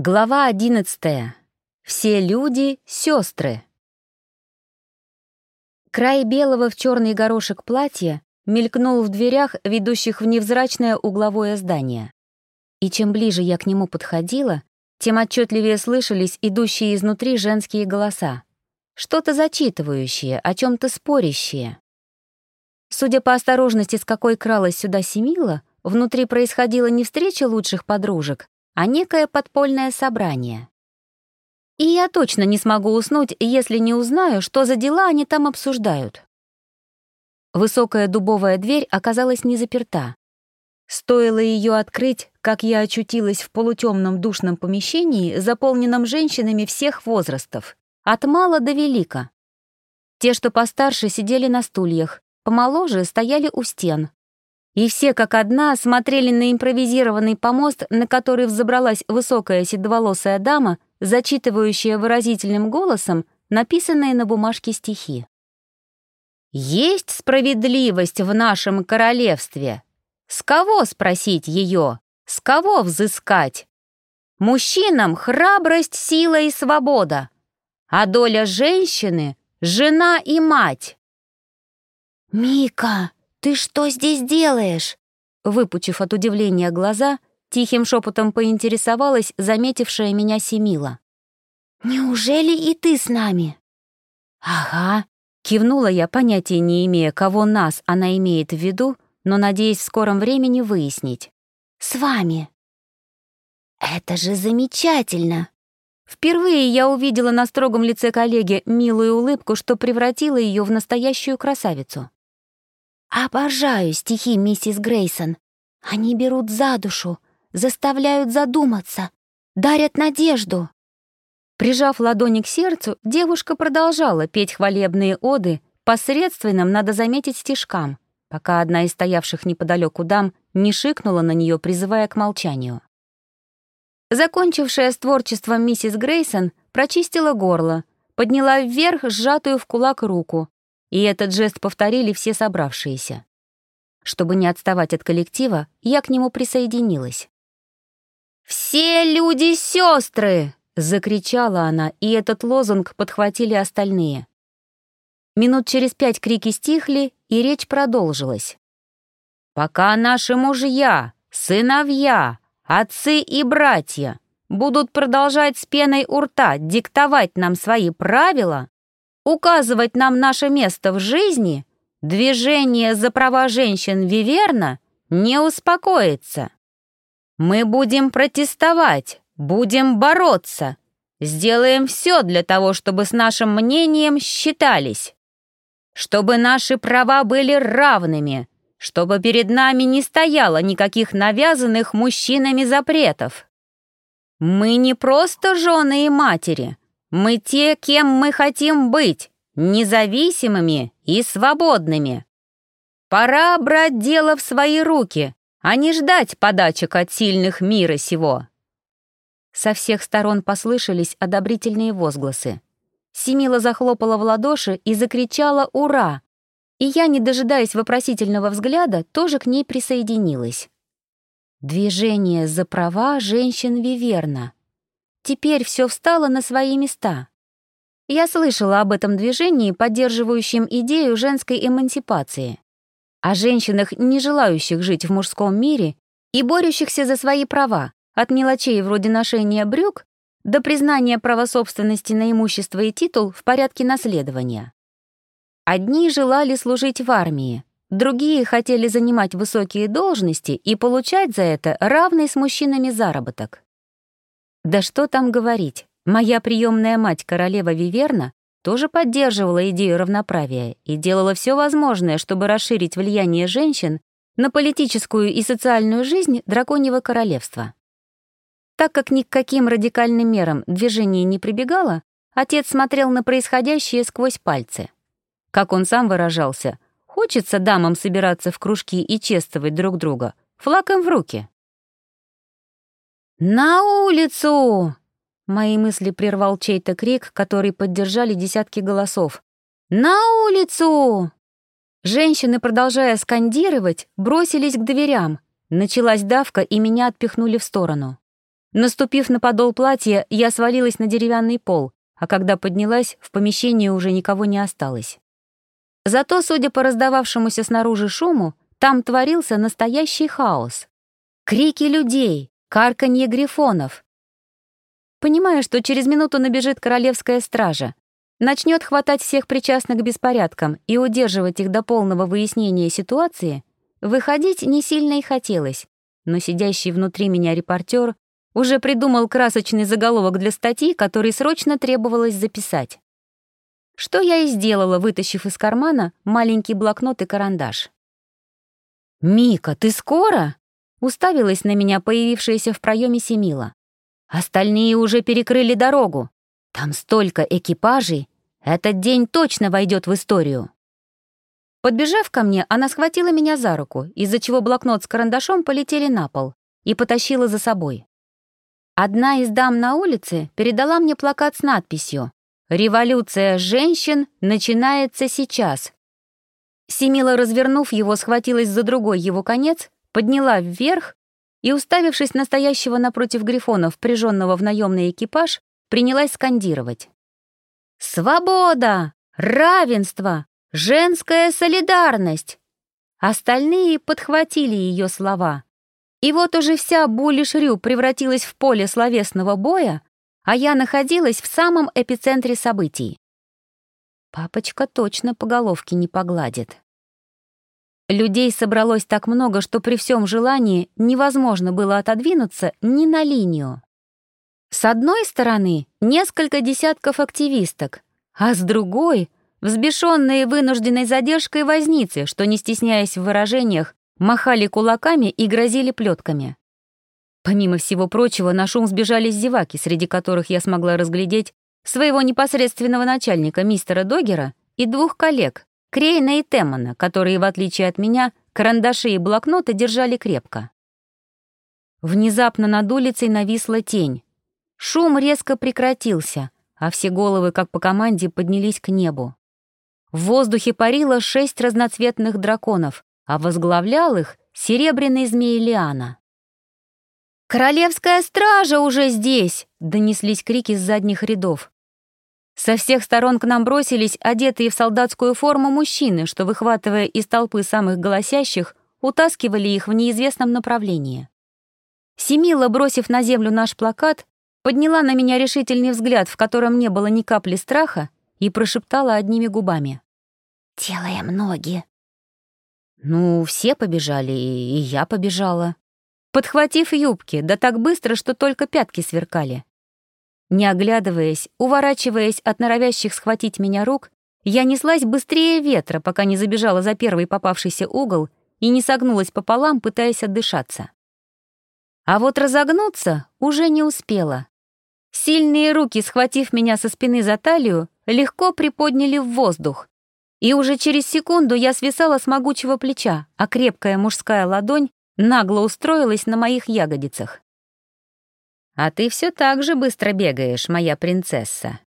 Глава одиннадцатая. Все люди — сестры. Край белого в черный горошек платья мелькнул в дверях, ведущих в невзрачное угловое здание. И чем ближе я к нему подходила, тем отчетливее слышались идущие изнутри женские голоса. Что-то зачитывающее, о чем то спорящее. Судя по осторожности, с какой кралась сюда Семила, внутри происходила не встреча лучших подружек, а некое подпольное собрание. И я точно не смогу уснуть, если не узнаю, что за дела они там обсуждают. Высокая дубовая дверь оказалась не заперта. Стоило ее открыть, как я очутилась в полутемном душном помещении, заполненном женщинами всех возрастов, от мала до велика. Те, что постарше, сидели на стульях, помоложе стояли у стен, и все как одна смотрели на импровизированный помост, на который взобралась высокая седоволосая дама, зачитывающая выразительным голосом написанные на бумажке стихи. «Есть справедливость в нашем королевстве? С кого спросить ее? С кого взыскать? Мужчинам храбрость, сила и свобода, а доля женщины — жена и мать». «Мика!» «Ты что здесь делаешь?» Выпучив от удивления глаза, тихим шепотом поинтересовалась заметившая меня Семила. «Неужели и ты с нами?» «Ага», — кивнула я, понятия не имея, кого нас она имеет в виду, но надеясь в скором времени выяснить. «С вами». «Это же замечательно!» Впервые я увидела на строгом лице коллеги милую улыбку, что превратила ее в настоящую красавицу. Обожаю стихи миссис Грейсон. Они берут за душу, заставляют задуматься, дарят надежду. Прижав ладони к сердцу, девушка продолжала петь хвалебные оды посредственным, надо заметить, стишкам, пока одна из стоявших неподалеку дам не шикнула на нее, призывая к молчанию. Закончившая с творчеством миссис Грейсон прочистила горло, подняла вверх сжатую в кулак руку, и этот жест повторили все собравшиеся. Чтобы не отставать от коллектива, я к нему присоединилась. «Все люди сестры!» — закричала она, и этот лозунг подхватили остальные. Минут через пять крики стихли, и речь продолжилась. «Пока наши мужья, сыновья, отцы и братья будут продолжать с пеной у рта диктовать нам свои правила, указывать нам наше место в жизни, движение за права женщин Виверна не успокоится. Мы будем протестовать, будем бороться, сделаем все для того, чтобы с нашим мнением считались, чтобы наши права были равными, чтобы перед нами не стояло никаких навязанных мужчинами запретов. Мы не просто жены и матери, мы те, кем мы хотим быть, независимыми и свободными. Пора брать дело в свои руки, а не ждать подачек от сильных мира сего. Со всех сторон послышались одобрительные возгласы. Семила захлопала в ладоши и закричала «Ура!», и я, не дожидаясь вопросительного взгляда, тоже к ней присоединилась. Движение за права женщин Виверна. Теперь все встало на свои места. Я слышала об этом движении, поддерживающем идею женской эмансипации. О женщинах, не желающих жить в мужском мире и борющихся за свои права, от мелочей вроде ношения брюк до признания права собственности на имущество и титул в порядке наследования. Одни желали служить в армии, другие хотели занимать высокие должности и получать за это равный с мужчинами заработок. Да что там говорить, моя приемная мать, королева Виверна, тоже поддерживала идею равноправия и делала все возможное, чтобы расширить влияние женщин на политическую и социальную жизнь драконьего королевства. Так как ни к каким радикальным мерам движение не прибегало, отец смотрел на происходящее сквозь пальцы. Как он сам выражался, хочется дамам собираться в кружки и чествовать друг друга, флаком в руки. «На улицу!» Мои мысли прервал чей-то крик, который поддержали десятки голосов. «На улицу!» Женщины, продолжая скандировать, бросились к дверям. Началась давка, и меня отпихнули в сторону. Наступив на подол платья, я свалилась на деревянный пол, а когда поднялась, в помещении уже никого не осталось. Зато, судя по раздававшемуся снаружи шуму, там творился настоящий хаос. Крики людей, карканье грифонов. Понимая, что через минуту набежит королевская стража, начнет хватать всех причастных к беспорядкам и удерживать их до полного выяснения ситуации, выходить не сильно и хотелось, но сидящий внутри меня репортер уже придумал красочный заголовок для статьи, который срочно требовалось записать. Что я и сделала, вытащив из кармана маленький блокнот и карандаш. «Мика, ты скоро?» — уставилась на меня появившаяся в проеме Семила. «Остальные уже перекрыли дорогу. Там столько экипажей. Этот день точно войдет в историю». Подбежав ко мне, она схватила меня за руку, из-за чего блокнот с карандашом полетели на пол и потащила за собой. Одна из дам на улице передала мне плакат с надписью «Революция женщин начинается сейчас». Семила, развернув его, схватилась за другой его конец, подняла вверх и, уставившись настоящего напротив Грифона, впряженного в наемный экипаж, принялась скандировать. «Свобода! Равенство! Женская солидарность!» Остальные подхватили ее слова — и вот уже вся Булишрю превратилась в поле словесного боя, а я находилась в самом эпицентре событий. Папочка точно по головке не погладит. Людей собралось так много, что при всем желании невозможно было отодвинуться ни на линию. С одной стороны несколько десятков активисток, а с другой — взбешенные вынужденной задержкой возницы, что, не стесняясь в выражениях, махали кулаками и грозили плетками. Помимо всего прочего, на шум сбежались зеваки, среди которых я смогла разглядеть своего непосредственного начальника, мистера Догера, и двух коллег, Крейна и Теммана, которые, в отличие от меня, карандаши и блокноты держали крепко. Внезапно над улицей нависла тень. Шум резко прекратился, а все головы, как по команде, поднялись к небу. В воздухе парило шесть разноцветных драконов, а возглавлял их серебряный змей Лиана. «Королевская стража уже здесь!» — донеслись крики с задних рядов. Со всех сторон к нам бросились одетые в солдатскую форму мужчины, что, выхватывая из толпы самых голосящих, утаскивали их в неизвестном направлении. Семила, бросив на землю наш плакат, подняла на меня решительный взгляд, в котором не было ни капли страха, и прошептала одними губами. «Делаем ноги». Ну, все побежали, и я побежала. Подхватив юбки, да так быстро, что только пятки сверкали. Не оглядываясь, уворачиваясь от норовящих схватить меня рук, я неслась быстрее ветра, пока не забежала за первый попавшийся угол и не согнулась пополам, пытаясь отдышаться. А вот разогнуться уже не успела. Сильные руки, схватив меня со спины за талию, легко приподняли в воздух, и уже через секунду я свисала с могучего плеча, а крепкая мужская ладонь нагло устроилась на моих ягодицах. «А ты все так же быстро бегаешь, моя принцесса»,